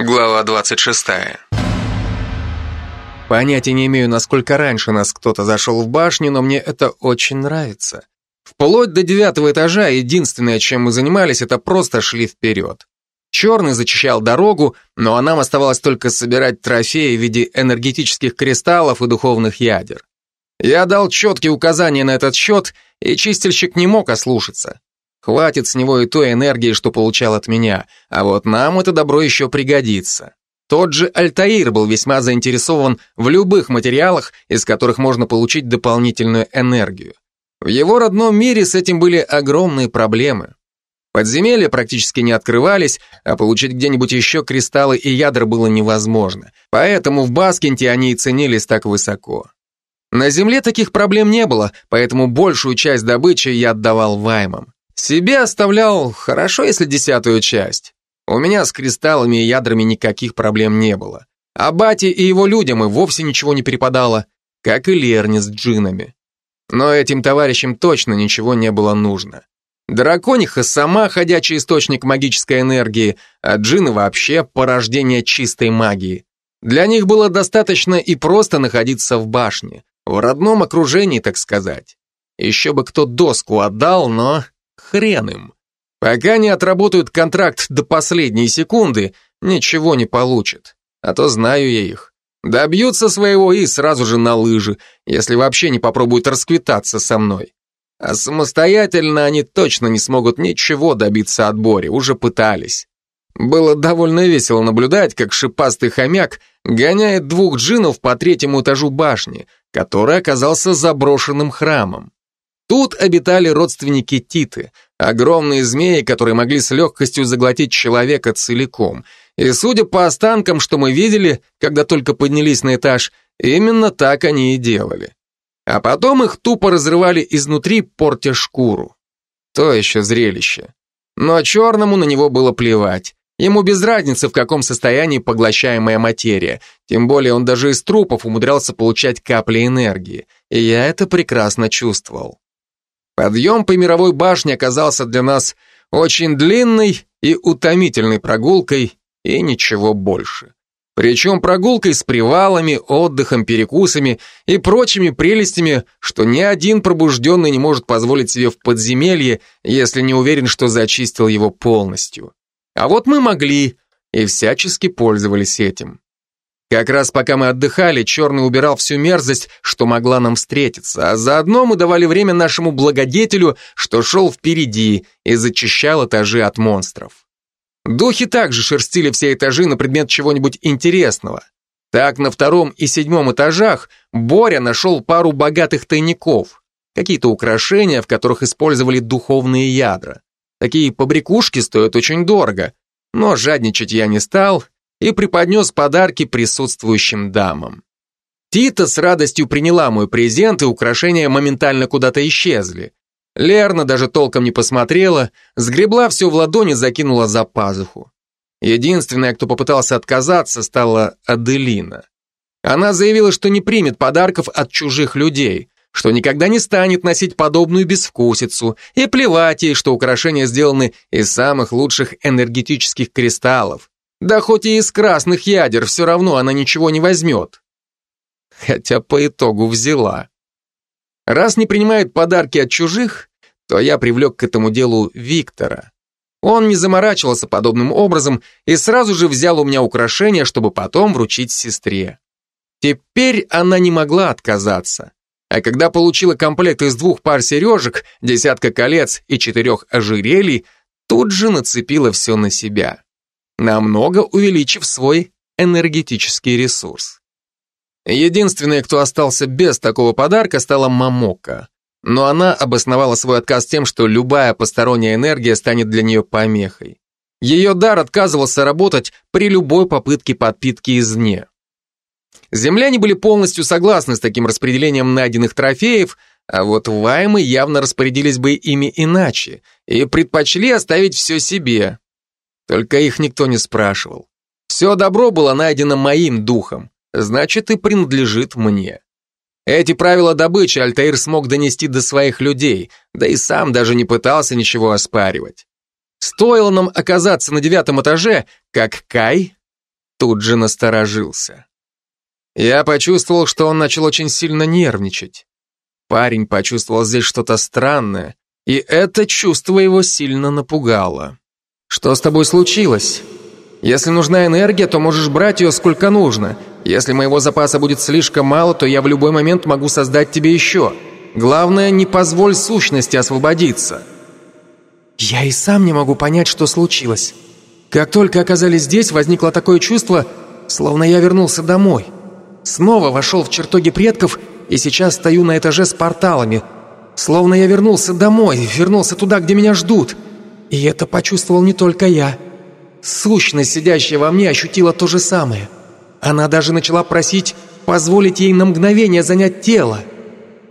Глава 26. Понятия не имею, насколько раньше нас кто-то зашел в башню, но мне это очень нравится. Вплоть до девятого этажа единственное, чем мы занимались, это просто шли вперед. Черный зачищал дорогу, ну а нам оставалось только собирать трофеи в виде энергетических кристаллов и духовных ядер. Я дал четкие указания на этот счет, и чистильщик не мог ослушаться. Хватит с него и той энергии, что получал от меня, а вот нам это добро еще пригодится. Тот же Альтаир был весьма заинтересован в любых материалах, из которых можно получить дополнительную энергию. В его родном мире с этим были огромные проблемы. Подземелья практически не открывались, а получить где-нибудь еще кристаллы и ядра было невозможно. Поэтому в Баскенте они и ценились так высоко. На Земле таких проблем не было, поэтому большую часть добычи я отдавал ваймам. Себе оставлял хорошо, если десятую часть. У меня с кристаллами и ядрами никаких проблем не было. А Бате и его людям и вовсе ничего не перепадало, как и Лерни с джинами. Но этим товарищам точно ничего не было нужно. Дракониха сама ходячий источник магической энергии, а джины вообще порождение чистой магии. Для них было достаточно и просто находиться в башне, в родном окружении, так сказать. Еще бы кто доску отдал, но хрен им. Пока не отработают контракт до последней секунды, ничего не получат. А то знаю я их. Добьются своего и сразу же на лыжи, если вообще не попробуют расквитаться со мной. А самостоятельно они точно не смогут ничего добиться от Бори, уже пытались. Было довольно весело наблюдать, как шипастый хомяк гоняет двух джинов по третьему этажу башни, который оказался заброшенным храмом. Тут обитали родственники Титы, огромные змеи, которые могли с легкостью заглотить человека целиком. И судя по останкам, что мы видели, когда только поднялись на этаж, именно так они и делали. А потом их тупо разрывали изнутри, портя шкуру. То еще зрелище. Но черному на него было плевать. Ему без разницы, в каком состоянии поглощаемая материя, тем более он даже из трупов умудрялся получать капли энергии, и я это прекрасно чувствовал. Подъем по мировой башне оказался для нас очень длинной и утомительной прогулкой, и ничего больше. Причем прогулкой с привалами, отдыхом, перекусами и прочими прелестями, что ни один пробужденный не может позволить себе в подземелье, если не уверен, что зачистил его полностью. А вот мы могли и всячески пользовались этим. Как раз пока мы отдыхали, Черный убирал всю мерзость, что могла нам встретиться, а заодно мы давали время нашему благодетелю, что шел впереди и зачищал этажи от монстров. Духи также шерстили все этажи на предмет чего-нибудь интересного. Так, на втором и седьмом этажах Боря нашел пару богатых тайников, какие-то украшения, в которых использовали духовные ядра. Такие побрякушки стоят очень дорого, но жадничать я не стал и преподнес подарки присутствующим дамам. Тита с радостью приняла мой презент, и украшения моментально куда-то исчезли. Лерна даже толком не посмотрела, сгребла все в ладони, закинула за пазуху. Единственная, кто попытался отказаться, стала Аделина. Она заявила, что не примет подарков от чужих людей, что никогда не станет носить подобную безвкусицу, и плевать ей, что украшения сделаны из самых лучших энергетических кристаллов, да хоть и из красных ядер, все равно она ничего не возьмет. Хотя по итогу взяла. Раз не принимает подарки от чужих, то я привлек к этому делу Виктора. Он не заморачивался подобным образом и сразу же взял у меня украшение, чтобы потом вручить сестре. Теперь она не могла отказаться. А когда получила комплект из двух пар сережек, десятка колец и четырех ожерелий, тут же нацепила все на себя намного увеличив свой энергетический ресурс. Единственной, кто остался без такого подарка, стала Мамока. Но она обосновала свой отказ тем, что любая посторонняя энергия станет для нее помехой. Ее дар отказывался работать при любой попытке подпитки извне. Земляне были полностью согласны с таким распределением найденных трофеев, а вот ваймы явно распорядились бы ими иначе и предпочли оставить все себе. Только их никто не спрашивал. Все добро было найдено моим духом, значит и принадлежит мне. Эти правила добычи Альтаир смог донести до своих людей, да и сам даже не пытался ничего оспаривать. Стоило нам оказаться на девятом этаже, как Кай тут же насторожился. Я почувствовал, что он начал очень сильно нервничать. Парень почувствовал здесь что-то странное, и это чувство его сильно напугало. «Что с тобой случилось? Если нужна энергия, то можешь брать ее сколько нужно. Если моего запаса будет слишком мало, то я в любой момент могу создать тебе еще. Главное, не позволь сущности освободиться». Я и сам не могу понять, что случилось. Как только оказались здесь, возникло такое чувство, словно я вернулся домой. Снова вошел в чертоги предков и сейчас стою на этаже с порталами. Словно я вернулся домой, вернулся туда, где меня ждут. И это почувствовал не только я. Сущность, сидящая во мне, ощутила то же самое. Она даже начала просить позволить ей на мгновение занять тело.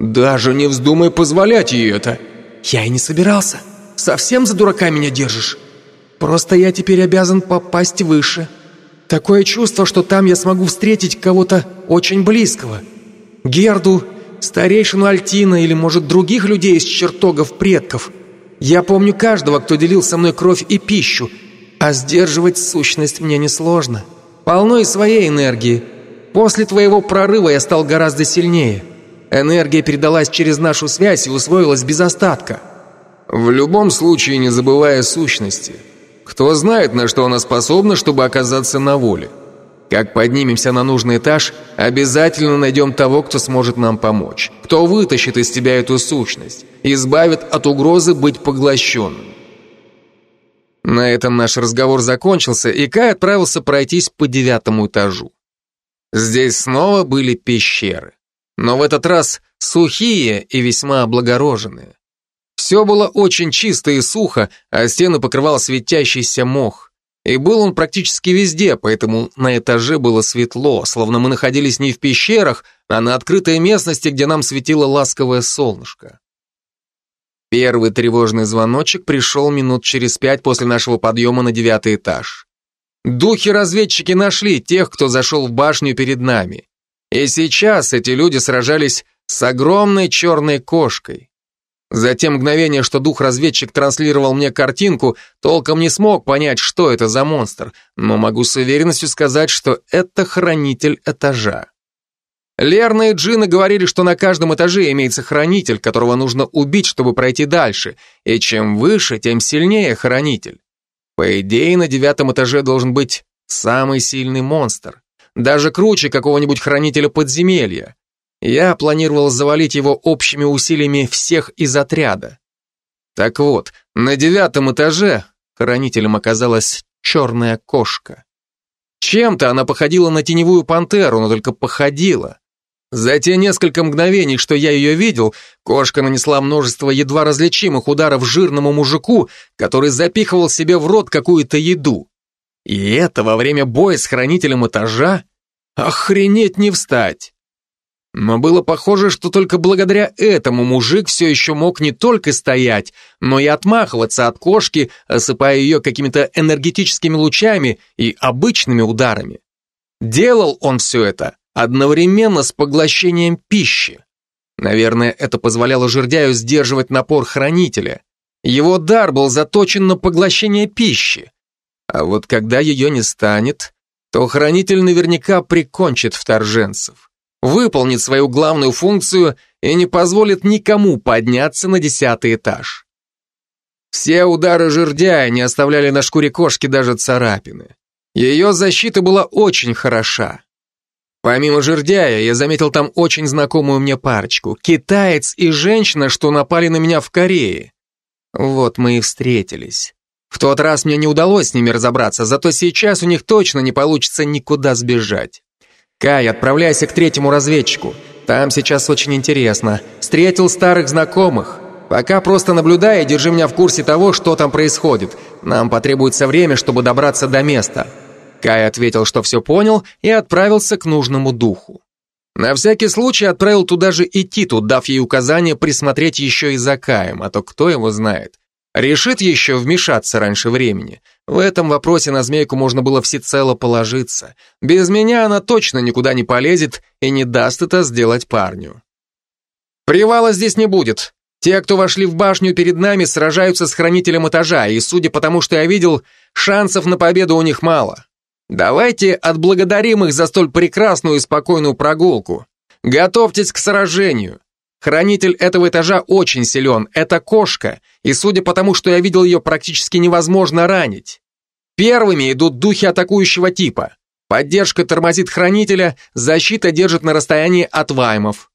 «Даже не вздумай позволять ей это!» «Я и не собирался!» Совсем за дурака меня держишь? Просто я теперь обязан попасть выше. Такое чувство, что там я смогу встретить кого-то очень близкого. Герду, старейшину Альтина или, может, других людей из чертогов предков. Я помню каждого, кто делил со мной кровь и пищу, а сдерживать сущность мне несложно. Полно и своей энергии. После твоего прорыва я стал гораздо сильнее. Энергия передалась через нашу связь и усвоилась без остатка. В любом случае не забывая сущности. Кто знает, на что она способна, чтобы оказаться на воле. Как поднимемся на нужный этаж, обязательно найдем того, кто сможет нам помочь. Кто вытащит из тебя эту сущность, избавит от угрозы быть поглощенным. На этом наш разговор закончился, и Кай отправился пройтись по девятому этажу. Здесь снова были пещеры, но в этот раз сухие и весьма облагороженные. Все было очень чисто и сухо, а стены покрывал светящийся мох. И был он практически везде, поэтому на этаже было светло, словно мы находились не в пещерах, а на открытой местности, где нам светило ласковое солнышко. Первый тревожный звоночек пришел минут через пять после нашего подъема на девятый этаж. Духи-разведчики нашли тех, кто зашел в башню перед нами. И сейчас эти люди сражались с огромной черной кошкой. За те мгновения, что дух-разведчик транслировал мне картинку, толком не смог понять, что это за монстр, но могу с уверенностью сказать, что это хранитель этажа. Лерна и Джина говорили, что на каждом этаже имеется хранитель, которого нужно убить, чтобы пройти дальше, и чем выше, тем сильнее хранитель. По идее, на девятом этаже должен быть самый сильный монстр, даже круче какого-нибудь хранителя подземелья. Я планировал завалить его общими усилиями всех из отряда. Так вот, на девятом этаже хранителем оказалась черная кошка. Чем-то она походила на теневую пантеру, но только походила. За те несколько мгновений, что я ее видел, кошка нанесла множество едва различимых ударов жирному мужику, который запихивал себе в рот какую-то еду. И это во время боя с хранителем этажа? Охренеть не встать! Но было похоже, что только благодаря этому мужик все еще мог не только стоять, но и отмахиваться от кошки, осыпая ее какими-то энергетическими лучами и обычными ударами. Делал он все это одновременно с поглощением пищи. Наверное, это позволяло жердяю сдерживать напор хранителя. Его дар был заточен на поглощение пищи. А вот когда ее не станет, то хранитель наверняка прикончит вторженцев выполнит свою главную функцию и не позволит никому подняться на десятый этаж. Все удары жердяя не оставляли на шкуре кошки даже царапины. Ее защита была очень хороша. Помимо жердяя, я заметил там очень знакомую мне парочку. Китаец и женщина, что напали на меня в Корее. Вот мы и встретились. В тот раз мне не удалось с ними разобраться, зато сейчас у них точно не получится никуда сбежать. «Кай, отправляйся к третьему разведчику. Там сейчас очень интересно. Встретил старых знакомых. Пока просто наблюдай и держи меня в курсе того, что там происходит. Нам потребуется время, чтобы добраться до места». Кай ответил, что все понял, и отправился к нужному духу. На всякий случай отправил туда же и Титу, дав ей указание присмотреть еще и за Каем, а то кто его знает. Решит еще вмешаться раньше времени. В этом вопросе на змейку можно было всецело положиться. Без меня она точно никуда не полезет и не даст это сделать парню. Привала здесь не будет. Те, кто вошли в башню перед нами, сражаются с хранителем этажа, и, судя по тому, что я видел, шансов на победу у них мало. Давайте отблагодарим их за столь прекрасную и спокойную прогулку. Готовьтесь к сражению. Хранитель этого этажа очень силен, это кошка, и судя по тому, что я видел ее, практически невозможно ранить. Первыми идут духи атакующего типа. Поддержка тормозит хранителя, защита держит на расстоянии от ваймов.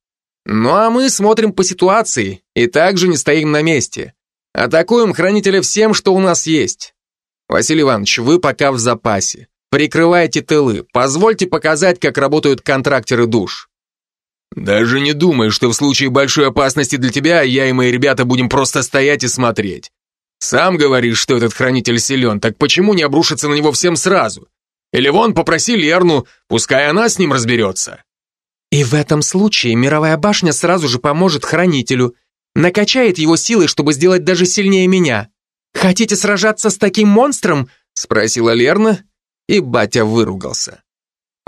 Ну а мы смотрим по ситуации и также не стоим на месте. Атакуем хранителя всем, что у нас есть. Василий Иванович, вы пока в запасе. Прикрывайте тылы, позвольте показать, как работают контрактеры душ. Даже не думай, что в случае большой опасности для тебя я и мои ребята будем просто стоять и смотреть. Сам говоришь, что этот хранитель силен, так почему не обрушиться на него всем сразу? Или вон попроси Лерну, пускай она с ним разберется. И в этом случае мировая башня сразу же поможет хранителю, накачает его силой, чтобы сделать даже сильнее меня. Хотите сражаться с таким монстром? Спросила Лерна, и батя выругался.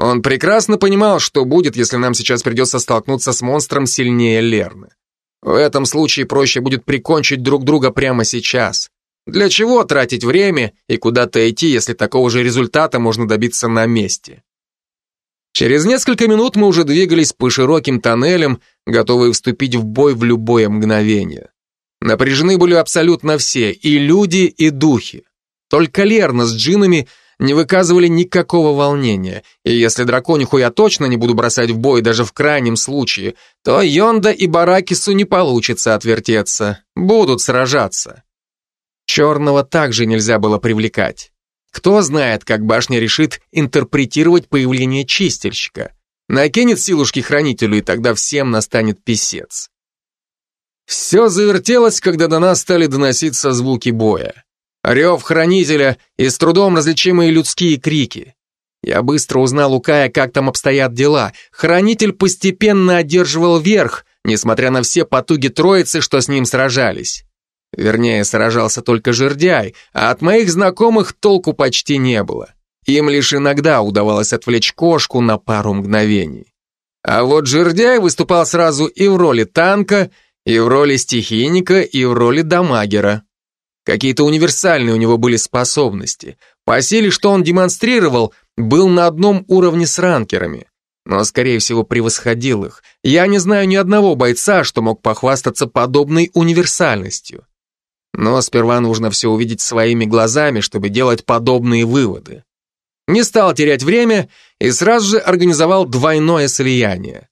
Он прекрасно понимал, что будет, если нам сейчас придется столкнуться с монстром сильнее Лерны. В этом случае проще будет прикончить друг друга прямо сейчас. Для чего тратить время и куда-то идти, если такого же результата можно добиться на месте? Через несколько минут мы уже двигались по широким тоннелям, готовые вступить в бой в любое мгновение. Напряжены были абсолютно все, и люди, и духи. Только Лерна с джинами не выказывали никакого волнения, и если дракониху я точно не буду бросать в бой даже в крайнем случае, то Йонда и Баракису не получится отвертеться, будут сражаться. Черного также нельзя было привлекать. Кто знает, как башня решит интерпретировать появление чистильщика. Накинет силушки хранителю, и тогда всем настанет писец. Все завертелось, когда до нас стали доноситься звуки боя. Рев хранителя и с трудом различимые людские крики. Я быстро узнал у Кая, как там обстоят дела. Хранитель постепенно одерживал верх, несмотря на все потуги троицы, что с ним сражались. Вернее, сражался только жердяй, а от моих знакомых толку почти не было. Им лишь иногда удавалось отвлечь кошку на пару мгновений. А вот жердяй выступал сразу и в роли танка, и в роли стихийника, и в роли дамагера. Какие-то универсальные у него были способности. По силе, что он демонстрировал, был на одном уровне с ранкерами. Но, скорее всего, превосходил их. Я не знаю ни одного бойца, что мог похвастаться подобной универсальностью. Но сперва нужно все увидеть своими глазами, чтобы делать подобные выводы. Не стал терять время и сразу же организовал двойное слияние.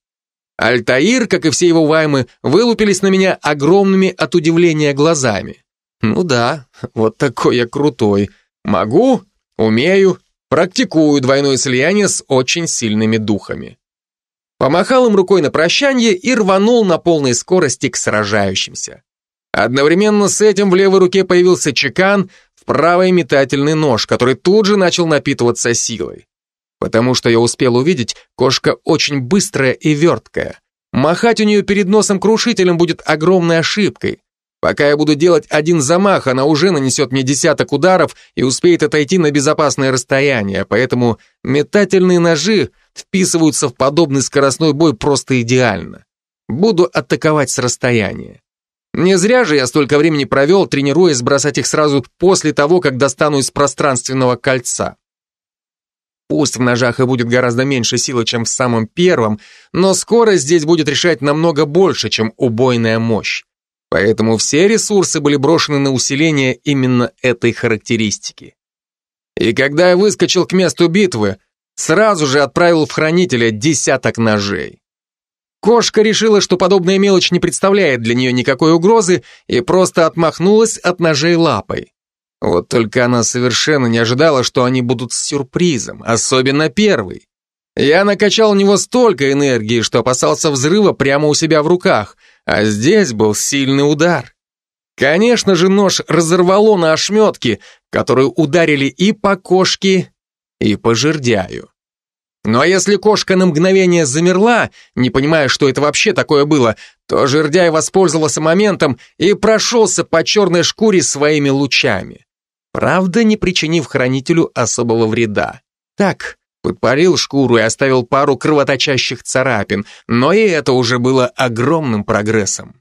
Альтаир, как и все его ваймы, вылупились на меня огромными от удивления глазами. Ну да, вот такой я крутой. Могу, умею, практикую двойное слияние с очень сильными духами. Помахал им рукой на прощание и рванул на полной скорости к сражающимся. Одновременно с этим в левой руке появился чекан, в правой метательный нож, который тут же начал напитываться силой. Потому что я успел увидеть, кошка очень быстрая и верткая. Махать у нее перед носом крушителем будет огромной ошибкой. Пока я буду делать один замах, она уже нанесет мне десяток ударов и успеет отойти на безопасное расстояние, поэтому метательные ножи вписываются в подобный скоростной бой просто идеально. Буду атаковать с расстояния. Не зря же я столько времени провел, тренируясь бросать их сразу после того, как достану из пространственного кольца. Пусть в ножах и будет гораздо меньше силы, чем в самом первом, но скорость здесь будет решать намного больше, чем убойная мощь. Поэтому все ресурсы были брошены на усиление именно этой характеристики. И когда я выскочил к месту битвы, сразу же отправил в хранителя десяток ножей. Кошка решила, что подобная мелочь не представляет для нее никакой угрозы и просто отмахнулась от ножей лапой. Вот только она совершенно не ожидала, что они будут с сюрпризом, особенно первый. Я накачал у него столько энергии, что опасался взрыва прямо у себя в руках, а здесь был сильный удар. Конечно же, нож разорвало на ошметки, которые ударили и по кошке, и по жердяю. Ну а если кошка на мгновение замерла, не понимая, что это вообще такое было, то жердяй воспользовался моментом и прошелся по черной шкуре своими лучами. Правда, не причинив хранителю особого вреда. Так, Подпалил шкуру и оставил пару кровоточащих царапин, но и это уже было огромным прогрессом.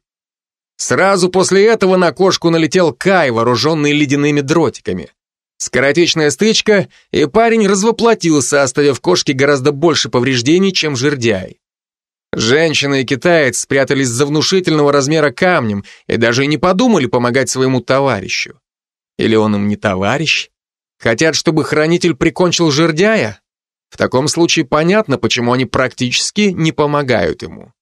Сразу после этого на кошку налетел Кай, вооруженный ледяными дротиками. Скоротечная стычка, и парень развоплотился, оставив кошке гораздо больше повреждений, чем жердяй. Женщина и китаец спрятались за внушительного размера камнем и даже не подумали помогать своему товарищу. Или он им не товарищ? Хотят, чтобы хранитель прикончил жердяя? В таком случае понятно, почему они практически не помогают ему.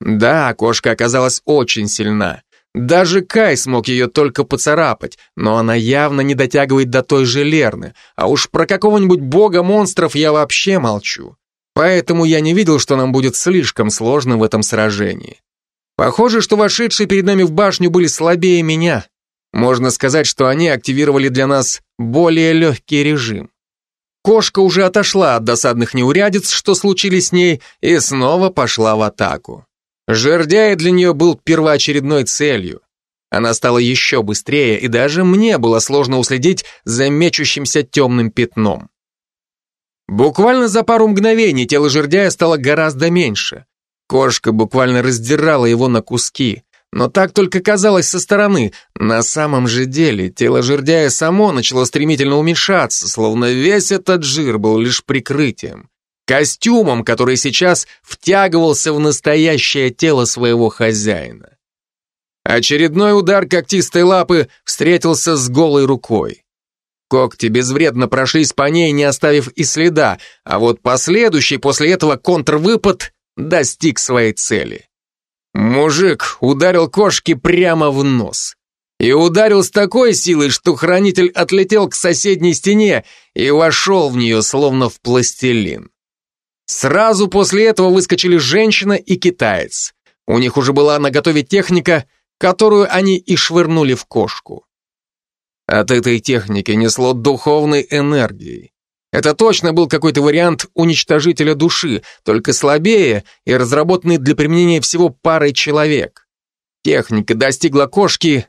Да, кошка оказалась очень сильна. Даже Кай смог ее только поцарапать, но она явно не дотягивает до той же Лерны, а уж про какого-нибудь бога монстров я вообще молчу. Поэтому я не видел, что нам будет слишком сложно в этом сражении. Похоже, что вошедшие перед нами в башню были слабее меня. Можно сказать, что они активировали для нас более легкий режим. Кошка уже отошла от досадных неурядиц, что случились с ней, и снова пошла в атаку. Жердяй для нее был первоочередной целью. Она стала еще быстрее, и даже мне было сложно уследить за мечущимся темным пятном. Буквально за пару мгновений тело жердяя стало гораздо меньше. Кошка буквально раздирала его на куски. Но так только казалось со стороны. На самом же деле тело жердяя само начало стремительно уменьшаться, словно весь этот жир был лишь прикрытием. Костюмом, который сейчас втягивался в настоящее тело своего хозяина. Очередной удар когтистой лапы встретился с голой рукой. Когти безвредно прошлись по ней, не оставив и следа, а вот последующий после этого контрвыпад достиг своей цели. Мужик ударил кошке прямо в нос. И ударил с такой силой, что хранитель отлетел к соседней стене и вошел в нее, словно в пластилин. Сразу после этого выскочили женщина и китаец. У них уже была наготове техника, которую они и швырнули в кошку. От этой техники несло духовной энергией. Это точно был какой-то вариант уничтожителя души, только слабее и разработанный для применения всего парой человек. Техника достигла кошки,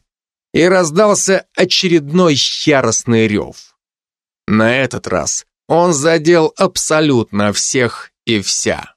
и раздался очередной яростный рев. На этот раз он задел абсолютно всех и вся.